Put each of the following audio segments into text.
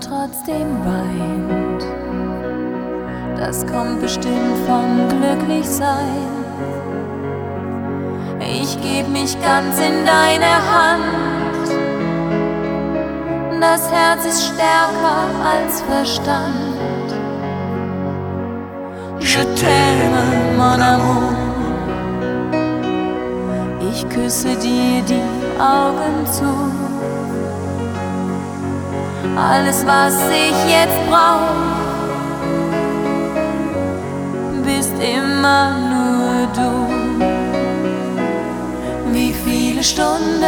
trotzdem weint. Das kommt bestimmt vom Glücklichsein. Ich geb mich ganz in deine Hand. Das Herz ist stärker als Verstand. Je t'aime, mon amour. Ich küsse dir die Augen zu. Alles, was ich jetzt brauch, bist immer nur du. Wie viele Stunden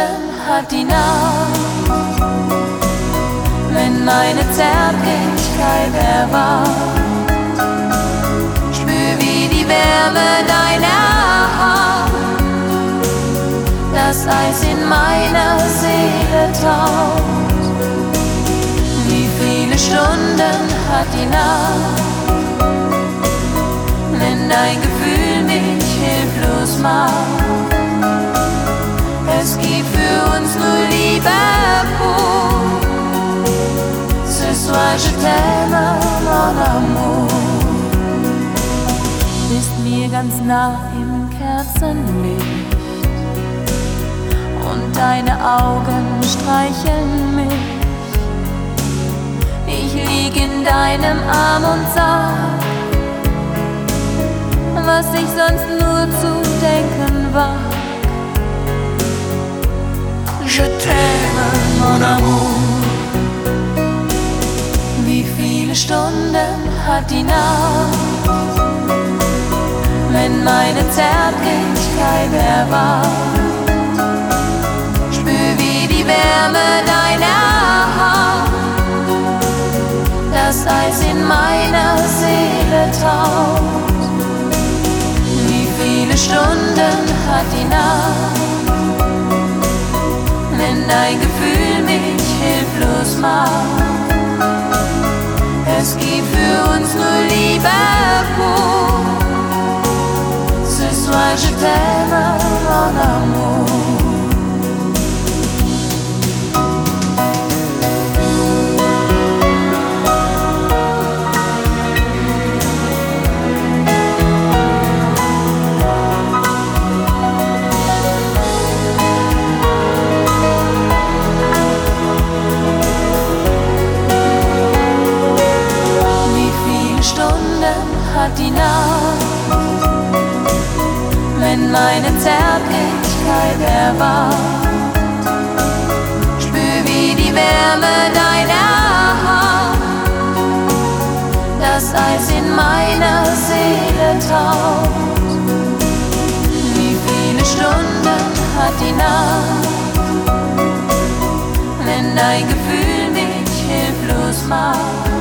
hat die Nacht, wenn meine Zärtlichkeit erwacht? Spür wie die Wärme Stunden hat die Nacht, wenn dein Gefühl mich hilflos macht. Es gibt für uns nur Liebe pur. Ce soir je t'aime, mon amour. Bist mir ganz nah im Kerzenlicht und deine Augen streicheln mich deinem Arm und sag, was ich sonst nur zu denken war. Je t'aime, mon amour. Wie viele Stunden hat die Nacht, wenn meine Zärtlichkeit erwacht? Spür wie die Wärme Nacht, wenn dein Gefühl mich hilflos macht? Es gibt für uns nur Liebe pur. Ce soir je t'aime, mon amour. Meine Zärtlichkeit erwacht. Spür wie die Wärme deiner Hand, das Eis in meiner Seele taucht. Wie viele Stunden hat die Nacht, wenn dein Gefühl mich hilflos macht?